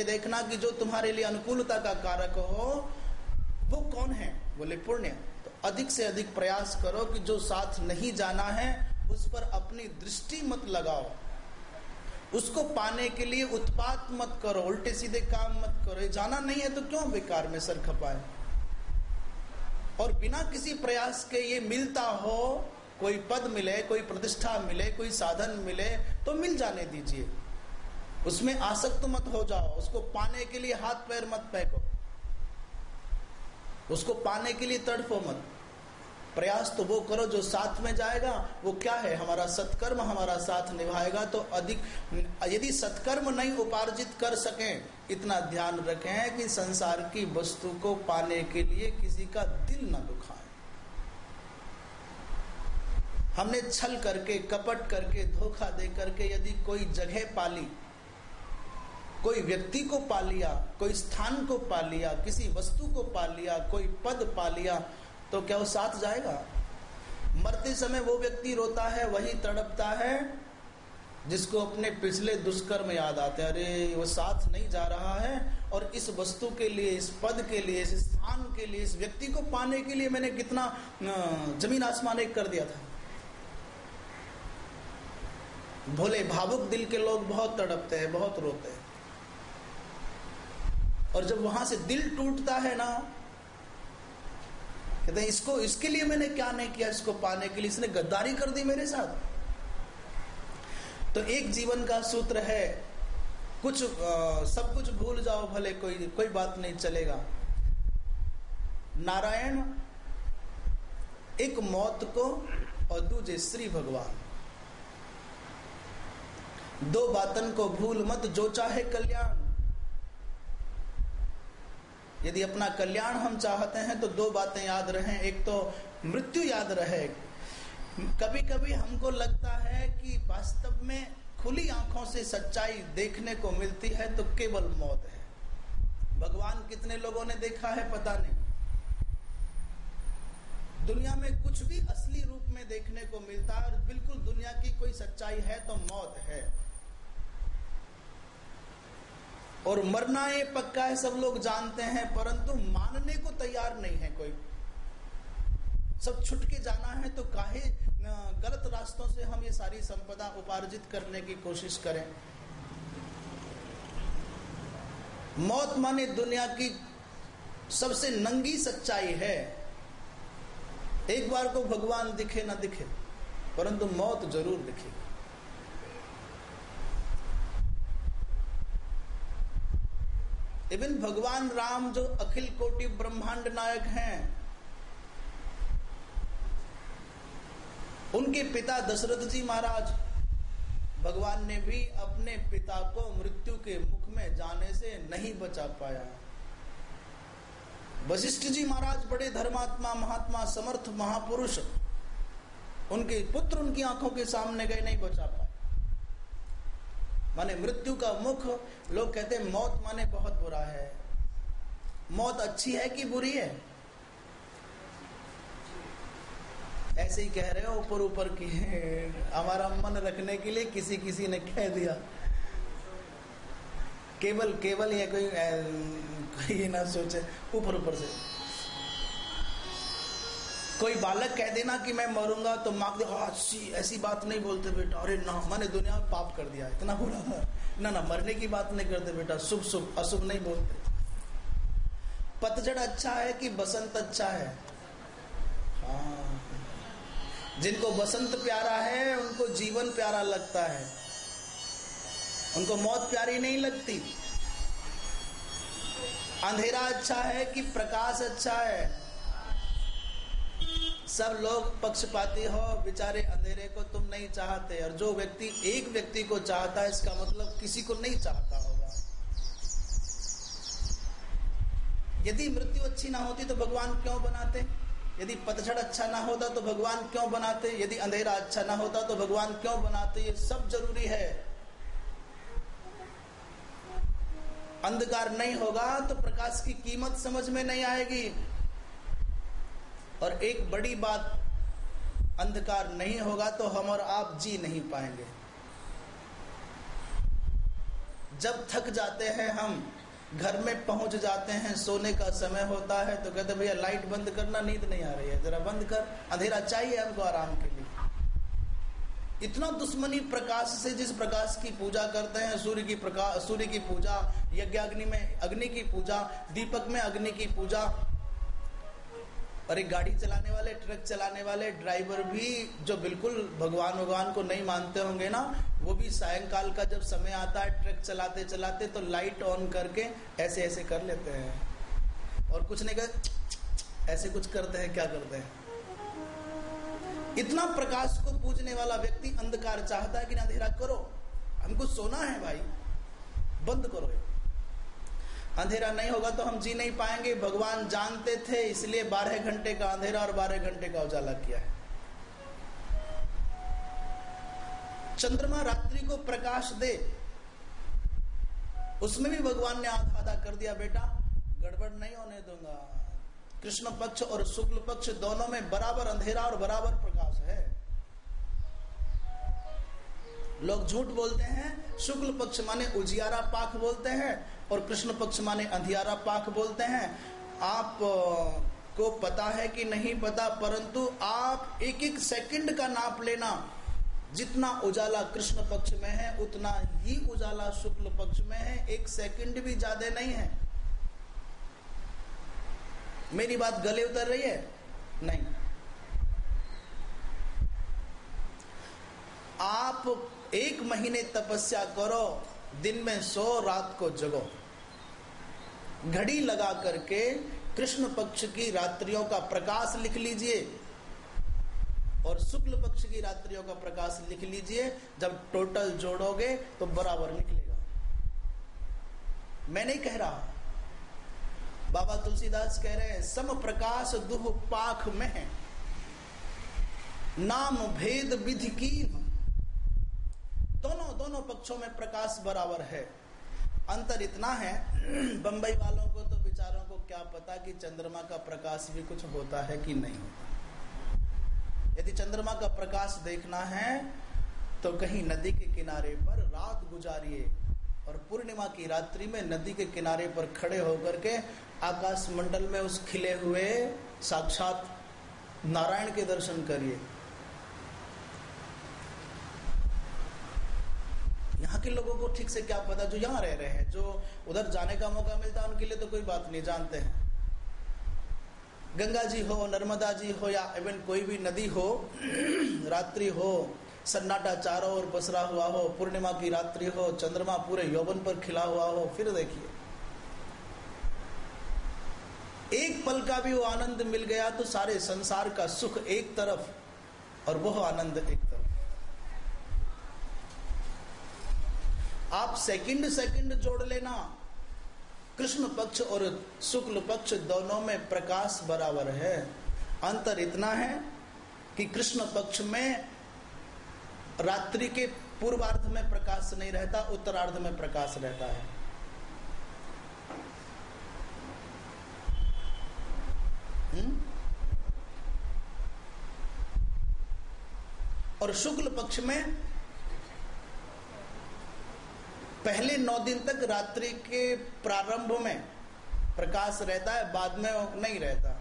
ये देखना कि जो तुम्हारे लिए अनुकूलता का कारक हो, वो कौन है? बोले पुण्य तो अधिक से अधिक प्रयास करो कि जो साथ नहीं जाना है, उस पर अपनी दृष्टि मत लगाओ। उसको पाने के लिए उत्पात मत करो, उल्टे सीधे काम मत करो। जाना नहीं है तो क्यों बेकार में सर खपाए? और बिना किसी प्रयास के ये मिलता हो, कोई पद मिले, कोई प्रतिष्ठा मिले, कोई साधन मिले तो मिल जाने दीजिए। उसमें आसक्त मत हो जाओ, उसको पाने के लिए हाथ पैर मत फेंको। उसको पाने के लिए तड़फो मत। प्रयास तो वो करो जो साथ में जाएगा, वो क्या है? हमारा सत्कर्म हमारा साथ निभाएगा तो अधिक यदि सत्कर्म नहीं उपार्जित कर सके, इतना ध्यान रखें कि संसार की वस्तु को पाने के लिए किसी का दिल न दुखाए। हमने छल करके, कपट करके, धोखा दे करके यदि कोई जगह पाली कोई व्यक्ति को पा लिया, कोई स्थान को पा लिया, किसी वस्तु को पा लिया, कोई पद पा लिया तो क्या वो साथ जाएगा? मरते समय वो व्यक्ति रोता है, वही तड़पता है, जिसको अपने पिछले दुष्कर्म याद आते हैं। अरे, वो साथ नहीं जा रहा है, और इस वस्तु के लिए, इस पद के लिए, इस स्थान के लिए, इस व्यक्ति को पाने के लिए मैंने कितना ज़मीन आसमान एक कर दिया था। भोले भावुक दिल के लोग बहुत तड़पते हैं, बहुत रोते हैं। और जब वहाँ से दिल टूटता है ना कहते हैं इसको इसके लिए मैंने क्या नहीं किया इसको पाने के लिए इसने गद्दारी कर दी मेरे साथ। तो एक जीवन का सूत्र है कुछ आ, सब कुछ भूल जाओ भले कोई कोई बात नहीं चलेगा। नारायण एक मौत को और दूजे श्री भगवान। दो बातन को भूल मत जो चाहे कल्याण। यदि अपना कल्याण हम चाहते हैं तो दो बातें याद रहें। एक तो मृत्यु याद रहे। कभी कभी हमको लगता है कि वास्तव में खुली आँखों से सच्चाई देखने को मिलती है तो केवल मौत है। भगवान कितने लोगों ने देखा है, पता नहीं। दुनिया में कुछ भी असली रूप में देखने को मिलता है, और बिल्कुल दुनिया की कोई सच्चाई है तो मौत है। और मरना ये पक्का है, सब लोग जानते हैं, परंतु मानने को तैयार नहीं है कोई। सब छुट के जाना है तो काहे गलत रास्तों से हम ये सारी संपदा उपार्जित करने की कोशिश करें। मौत माने दुनिया की सबसे नंगी सच्चाई है। एक बार को भगवान दिखे ना दिखे, परंतु मौत ज़रूर दिखेगी इवन भगवान राम जो अखिल कोटि ब्रह्मांड नायक हैं, उनके पिता दशरथ जी महाराज, भगवान ने भी अपने पिता को मृत्यु के मुख में जाने से नहीं बचा पाया। वशिष्ठ जी महाराज बड़े धर्मात्मा, महात्मा, समर्थ महापुरुष, उनके पुत्र उनकी आँखों के सामने गए, नहीं बचा पाए माने मृत्यु का मुख, लोग कहते हैं मौत माने बहुत बुरा है। मौत अच्छी है कि बुरी है? ऐसे ही कह रहे हो, ऊपर ऊपर की हमारा मन रखने के लिए किसी किसी ने कह दिया। केवल केवल ये कोई कोई ना सोचे, ऊपर ऊपर से। कोई बालक कह देना कि मैं मरूँगा तो माँ दे अच्छी, ऐसी बात नहीं बोलते बेटा। अरे ना, मैंने दुनिया में पाप कर दिया, इतना बुरा था। ना ना, मरने की बात नहीं करते बेटा, शुभ शुभ, अशुभ नहीं बोलते। पतझड़ अच्छा है कि बसंत अच्छा है? हाँ। जिनको बसंत प्यारा है, उनको जीवन प्यारा लगता है। उनको मौत प्यारी नहीं लगती। अंधेरा अच्छा है कि प्रकाश अच्छा है? सब लोग पक्षपाती हो, बेचारे अंधेरे को तुम नहीं चाहते और जो व्यक्ति एक व्यक्ति को चाहता है, इसका मतलब किसी को नहीं चाहता होगा। यदि मृत्यु अच्छी ना होती तो भगवान क्यों बनाते? यदि पतझड़ अच्छा ना होता तो भगवान क्यों बनाते? यदि अंधेरा अच्छा ना होता तो भगवान क्यों बनाते? ये सब ज़रूरी है। अंधकार नहीं होगा तो प्रकाश की कीमत समझ में नहीं आएगी। और एक बड़ी बात अंधकार नहीं होगा तो हम और आप जी नहीं पाएँगे। जब थक जाते हैं हम, घर में पहुँच जाते हैं, सोने का समय होता है तो कहते भैया, लाइट बंद करना नींद नहीं आ रही है। जरा बंद कर, अंधेरा चाहिए हमको आराम के लिए। इतना दुश्मनी प्रकाश से जिस प्रकाश की पूजा करते हैं, सूर्य की प्रकाश सूर्य की पूजा, यज्ञ अग्नि में, अग्नि की पूजा, दीपक में अग्नि की पूजा और एक गाड़ी चलाने वाले, ट्रक चलाने वाले ड्राइवर भी जो बिल्कुल भगवान भगवान को नहीं मानते होंगे ना, वो भी सायंकाल का जब समय आता है, ट्रक चलाते चलाते तो लाइट ऑन करके ऐसे ऐसे कर लेते हैं। और कुछ नहीं कर ऐसे कुछ करते हैं, क्या करते हैं? इतना प्रकाश को पूजने वाला व्यक्ति अंधकार चाहता है कि ना, अंधेरा करो। हमको सोना है भाई, बंद करो ये। अंधेरा नहीं होगा तो हम जी नहीं पाएँगे। भगवान जानते थे, इसलिए बारह घंटे का अंधेरा और बारह घंटे का उजाला किया है। चंद्रमा रात्रि को प्रकाश दे, उसमें भी भगवान ने आधा आधा कर दिया, बेटा, गड़बड़ नहीं होने दूँगा। कृष्ण पक्ष और शुक्ल पक्ष दोनों में बराबर अंधेरा और बराबर प्रकाश है। लोग झूठ बोलते हैं, शुक्ल पक्ष माने उजियारा पाख बोलते हैं और कृष्ण पक्ष माने अंधियारा पाख बोलते हैं। आप को पता है कि नहीं पता, परंतु आप एक एक सेकंड का नाप लेना। जितना उजाला कृष्ण पक्ष में है, उतना ही उजाला शुक्ल पक्ष में है। एक सेकंड भी ज़्यादा नहीं है। मेरी बात गले उतर रही है? नहीं। आप एक महीने तपस्या करो, दिन में सो रात को जगो। घड़ी लगा करके कृष्ण पक्ष की रात्रियों का प्रकाश लिख लीजिए। और शुक्ल पक्ष की रात्रियों का प्रकाश लिख लीजिए। जब टोटल जोड़ोगे तो बराबर निकलेगा। मैं नहीं कह रहा। बाबा तुलसीदास कह रहे हैं, सम प्रकाश दुह पाख में नाम भेद विधि की। दोनों दोनों पक्षों में प्रकाश बराबर है। अंतर इतना है, बंबई वालों को तो विचारों को क्या पता कि चंद्रमा का प्रकाश भी कुछ होता है कि नहीं होता। यदि चंद्रमा का प्रकाश देखना है तो कहीं नदी के किनारे पर रात गुजारिए और पूर्णिमा की रात्रि में नदी के किनारे पर खड़े होकर के आकाश मंडल में उस खिले हुए साक्षात नारायण के दर्शन करिए। यहाँ के लोगों को ठीक से क्या पता जो यहाँ रह रहे हैं, जो उधर जाने का मौका मिलता है, उनके लिए तो कोई बात नहीं, जानते हैं। गंगा जी हो, नर्मदा जी हो, या इवन कोई भी नदी हो, रात्रि हो, सन्नाटा चारों ओर पसरा हुआ हो, पूर्णिमा की रात्रि हो, चंद्रमा पूरे यौवन पर खिला हुआ हो, फिर देखिए। एक पल का भी वो आनंद मिल गया तो सारे संसार का सुख एक तरफ़ और वह आनंद एक तरफ़ आप सेकंड सेकंड जोड़ लेना। कृष्ण पक्ष और शुक्ल पक्ष दोनों में प्रकाश बराबर है। अंतर इतना है कि कृष्ण पक्ष में रात्रि के पूर्वार्ध में प्रकाश नहीं रहता, उत्तरार्ध में प्रकाश रहता है। हुँ? और शुक्ल पक्ष में पहले नौ दिन तक रात्रि के प्रारंभ में प्रकाश रहता है, बाद में नहीं रहता।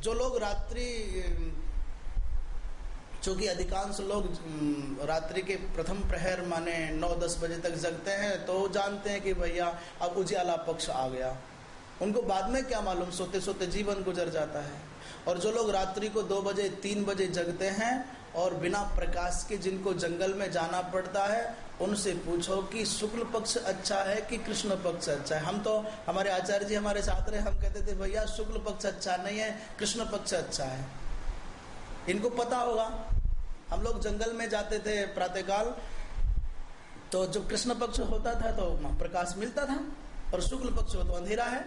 जो लोग रात्रि, चूँकि अधिकांश लोग रात्रि के प्रथम प्रहर माने नौ दस बजे तक जगते हैं तो जानते हैं कि भैया, अब उजियाला पक्ष आ गया। उनको बाद में क्या मालूम सोते सोते जीवन गुजर जाता है। और जो लोग रात्रि को दो बजे, तीन बजे जगते हैं, और बिना प्रकाश के जिनको जंगल में जाना पड़ता है उनसे पूछो कि शुक्ल पक्ष अच्छा है कि कृष्ण पक्ष अच्छा है? हम तो हमारे आचार्य जी हमारे साथ रहे, हम कहते थे, भैया, शुक्ल पक्ष अच्छा नहीं है, कृष्ण पक्ष अच्छा है। इनको पता होगा। हम लोग जंगल में जाते थे प्रातःकाल तो जब कृष्ण पक्ष होता था तो प्रकाश मिलता था और शुक्ल पक्ष हो तो अंधेरा है।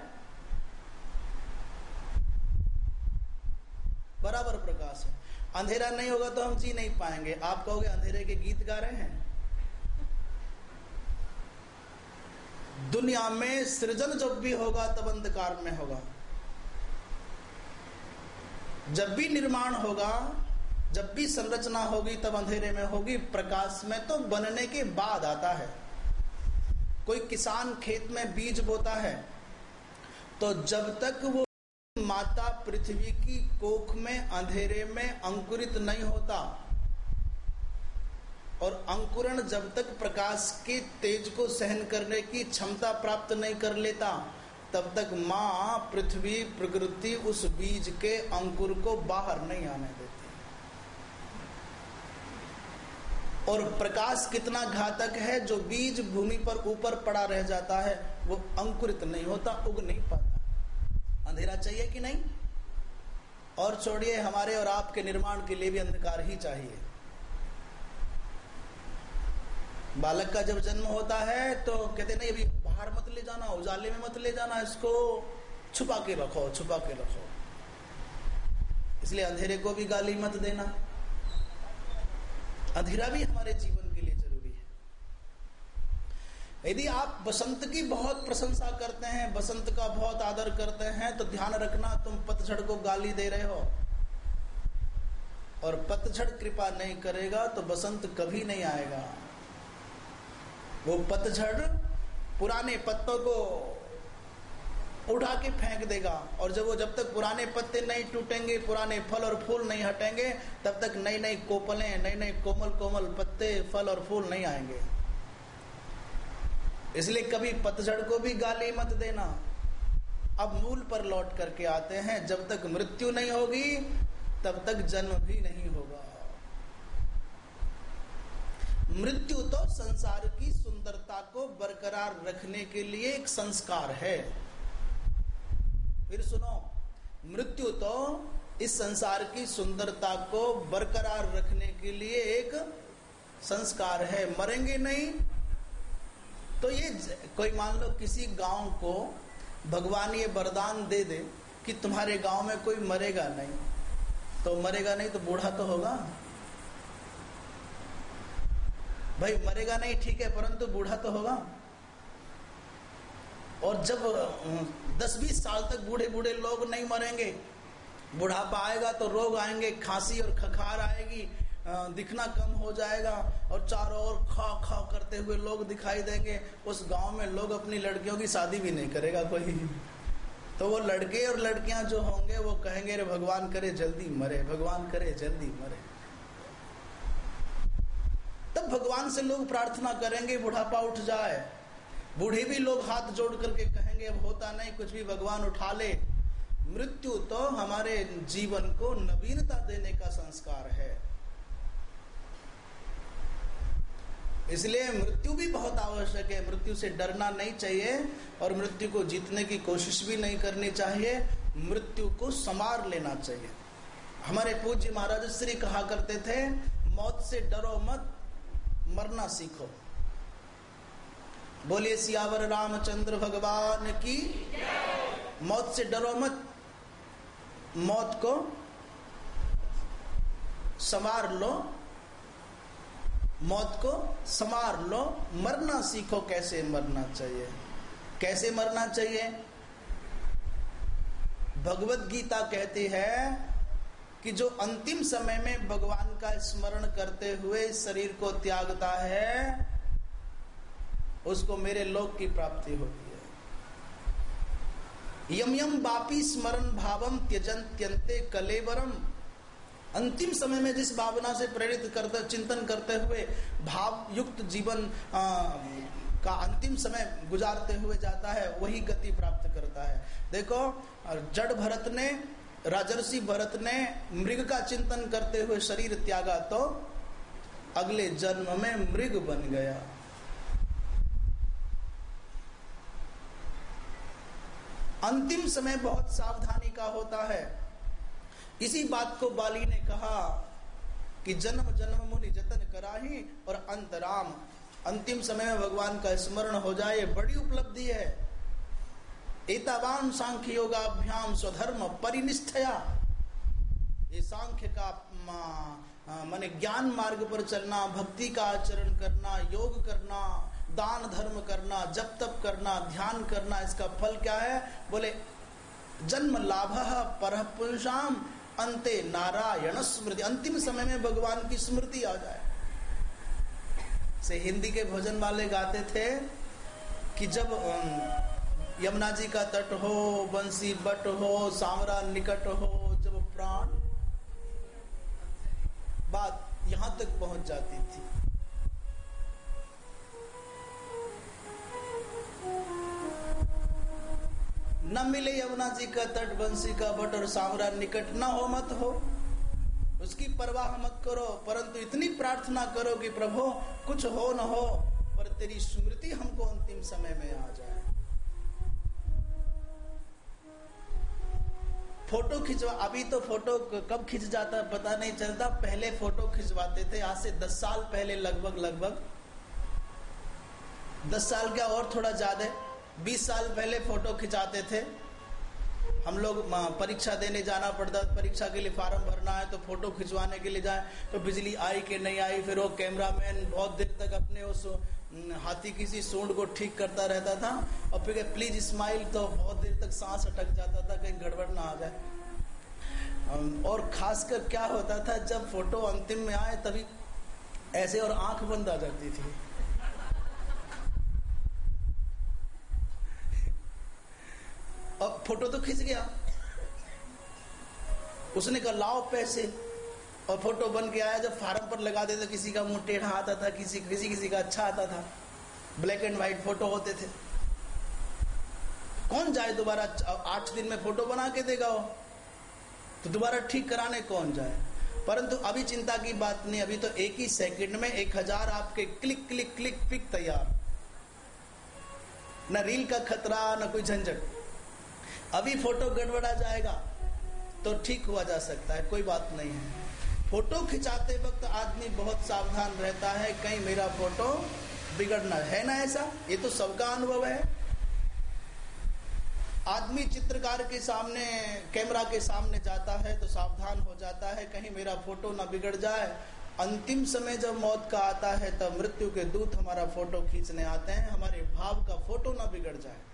बराबर प्रकाश है। अंधेरा नहीं होगा तो हम जी नहीं पाएँगे। आप कहोगे, अंधेरे के गीत गा रहे हैं? दुनिया में सृजन जब भी होगा, तब अंधकार में होगा। जब भी निर्माण होगा, जब भी संरचना होगी, तब अंधेरे में होगी। प्रकाश में तो बनने के बाद आता है। कोई किसान खेत में बीज बोता है तो जब तक वो माता पृथ्वी की कोख में, अंधेरे में अंकुरित नहीं होता और अंकुरण जब तक प्रकाश के तेज को सहन करने की क्षमता प्राप्त नहीं कर लेता, तब तक माँ पृथ्वी प्रकृति उस बीज के अंकुर को बाहर नहीं आने देती। और प्रकाश कितना घातक है, जो बीज भूमि पर ऊपर पड़ा रह जाता है, वो अंकुरित नहीं होता, उग नहीं पाता। अंधेरा चाहिए कि नहीं? और छोड़िए, हमारे और आपके निर्माण के लिए भी अंधकार ही चाहिए। बालक का जब जन्म होता है तो कहते नहीं, अभी बाहर मत ले जाना, उजाले में मत ले जाना, इसको छुपा के रखो, छुपा के रखो। इसलिए अंधेरे को भी गाली मत देना। अंधेरा भी हमारे जीवन के लिए ज़रूरी है। यदि आप बसंत की बहुत प्रशंसा करते हैं, बसंत का बहुत आदर करते हैं तो ध्यान रखना, तुम पतझड़ को गाली दे रहे हो। और पतझड़ कृपा नहीं करेगा तो बसंत कभी नहीं आएगा। वो पतझड़ पुराने पत्तों को उठा के फेंक देगा। और जब वो जब तक पुराने पत्ते नहीं टूटेंगे, पुराने फल और फूल नहीं हटेंगे, तब तक नई नई कोपलें नई नई कोमल कोमल पत्ते, फल और फूल नहीं आएँगे। इसलिए कभी पतझड़ को भी गाली मत देना। अब मूल पर लौट करके आते हैं। जब तक मृत्यु नहीं होगी, तब तक जन्म भी नहीं होगा। मृत्यु तो संसार की सुंदरता को बरकरार रखने के लिए एक संस्कार है। फिर सुनो, मृत्यु तो इस संसार की सुंदरता को बरकरार रखने के लिए एक संस्कार है। मरेंगे नहीं? तो ये कोई मान लो किसी गाँव को भगवान ये वरदान दे दे कि तुम्हारे गाँव में कोई मरेगा नहीं। तो मरेगा नहीं तो बूढ़ा तो होगा। भाई मरेगा नहीं, ठीक है, परंतु बूढ़ा तो होगा। और जब दस बीस साल तक बूढ़े बूढ़े लोग नहीं मरेंगे, बुढ़ापा आएगा तो रोग आएँगे, खांसी और खखार आएगी दिखना कम हो जाएगा, और चारों ओर खा खा करते हुए लोग दिखाई देंगे। उस गाँव में लोग अपनी लड़कियों की शादी भी नहीं करेगा कोई। तो वो लड़के और लड़कियाँ जो होंगे, वो कहेंगे रे भगवान करे, जल्दी मरे, भगवान करे, जल्दी मरे। भगवान से लोग प्रार्थना करेंगे, बुढ़ापा उठ जाए। बूढ़े भी लोग हाथ जोड़ करके कहेंगे, अब होता नहीं, कुछ भी भगवान उठा ले। मृत्यु तो हमारे जीवन को नवीनता देने का संस्कार है। इसलिए मृत्यु भी बहुत आवश्यक है। मृत्यु से डरना नहीं चाहिए और मृत्यु को जीतने की कोशिश भी नहीं करनी चाहिए। मृत्यु को संवार लेना चाहिए। हमारे पूज्य महाराज श्री कहा करते थे, मौत से डरो मत मरना सीखो। बोले सियावर रामचंद्र भगवान की मौत से डरो मत। मौत को संवार लो। मौत को संवार लो। मरना सीखो कैसे मरना चाहिए। कैसे मरना चाहिए? भगवत गीता कहती है कि जो अंतिम समय में भगवान का स्मरण करते हुए शरीर को त्यागता है उसको मेरे लोक की प्राप्ति होती है। यम यम बापी स्मरण भावम त्यजन त्यंते कलेवरम। अंतिम समय में जिस भावना से प्रेरित करते चिंतन करते हुए भाव युक्त जीवन आ, का अंतिम समय गुजारते हुए जाता है वही गति प्राप्त करता है। देखो जड़ भरत ने राजर्षि भरत ने मृग का चिंतन करते हुए शरीर त्यागा तो अगले जन्म में मृग बन गया। अंतिम समय बहुत सावधानी का होता है। इसी बात को बाली ने कहा कि जन्म जन्म मुनि जतन कराही और अंतराम। अंतिम समय में भगवान का स्मरण हो जाए, बड़ी उपलब्धि है। एतावान सांख्य योगाभ्याम स्वधर्म परिनिष्ठया। ये सांख्य का माने ज्ञान मार्ग पर चलना, भक्ति का आचरण करना, योग करना, दान धर्म करना, जप तप करना, ध्यान करना, इसका फल क्या है? बोले, जन्म लाभ पर पुरुषाम अंते नारायण स्मृति। अंतिम समय में भगवान की स्मृति आ जाए। से हिंदी के भोजन वाले गाते थे कि जब यमुना जी का तट हो, बंसी बट हो सामरा निकट हो, जब प्राण बात यहाँ तक पहुँच जाती थी। न मिले यमुना जी का तट, बंसी का बट और सामरा निकट न हो मत हो। उसकी परवाह मत करो, परंतु इतनी प्रार्थना करो कि प्रभु, कुछ हो न हो, पर तेरी स्मृति हमको अंतिम समय में आ जाए। फ़ोटो खिंचवा, अभी तो फ़ोटो कब खिंच जाता पता नहीं चलता। पहले फ़ोटो खिंचवाते थे, आज से दस साल पहले लगभग लगभग। दस साल क्या और थोड़ा ज़्यादा बीस साल पहले फ़ोटो खिंचाते थे। हम लोग परीक्षा देने जाना पड़ता परीक्षा के लिए फार्म भरना है तो फ़ोटो खिंचवाने के लिए जाए। तो बिजली आई कि नहीं आई, फिर वो कैमरामैन बहुत देर तक अपने उस हाथी किसी सूंड को ठीक करता रहता था और फिर प्लीज़ स्माइल तो बहुत देर तक सांस अटक जाता था, कहीं गड़बड़ ना आ जाए। और खासकर क्या होता था, जब फ़ोटो अंतिम में आए तभी ऐसे और आँख बंद आ जाती थी। अब फ़ोटो तो खिंच गया। उसने कहा, लाओ पैसे। और फ़ोटो बन के आया, जब फार्म पर लगा देते, किसी का मुँह टेढ़ा आता था किसी किसी किसी का अच्छा आता था। ब्लैक एंड व्हाइट फ़ोटो होते थे। कौन जाए दोबारा आठ दिन में फ़ोटो बना के देगा वो? तो दोबारा ठीक कराने कौन जाए? परंतु अभी चिंता की बात नहीं, अभी तो एक ही सेकंड में एक हज़ार आपके क्लिक क्लिक क्लिक पिक तैयार। न रील का खतरा, न कोई झंझट। अभी फ़ोटो गड़बड़ा जाएगा तो ठीक हुआ जा सकता है, कोई बात नहीं है। फ़ोटो खिंचाते वक्त आदमी बहुत सावधान रहता है, कहीं मेरा फ़ोटो बिगड़ना है ना ऐसा? ये तो सबका अनुभव है। आदमी चित्रकार के सामने, कैमरा के सामने जाता है तो सावधान हो जाता है, कहीं मेरा फ़ोटो ना बिगड़ जाए। अंतिम समय जब मौत का आता है, तब मृत्यु के दूत हमारा फ़ोटो खींचने आते हैं। हमारे भाव का फ़ोटो ना बिगड़ जाए।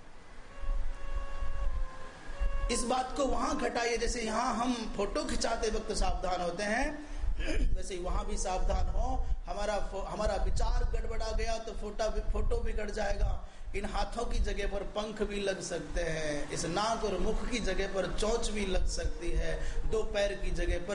इस बात को वहाँ घटाइए, जैसे यहाँ हम फ़ोटो खिंचाते वक्त सावधान होते हैं, वैसे वहाँ भी सावधान हो। हमारा हमारा विचार गड़बड़ा गया तो फोटा फ़ोटो बिगड़ जाएगा। इन हाथों की जगह पर पंख भी लग सकते हैं, इस नाक और मुख की जगह पर चौच भी लग सकती है, दो पैर की जगह पर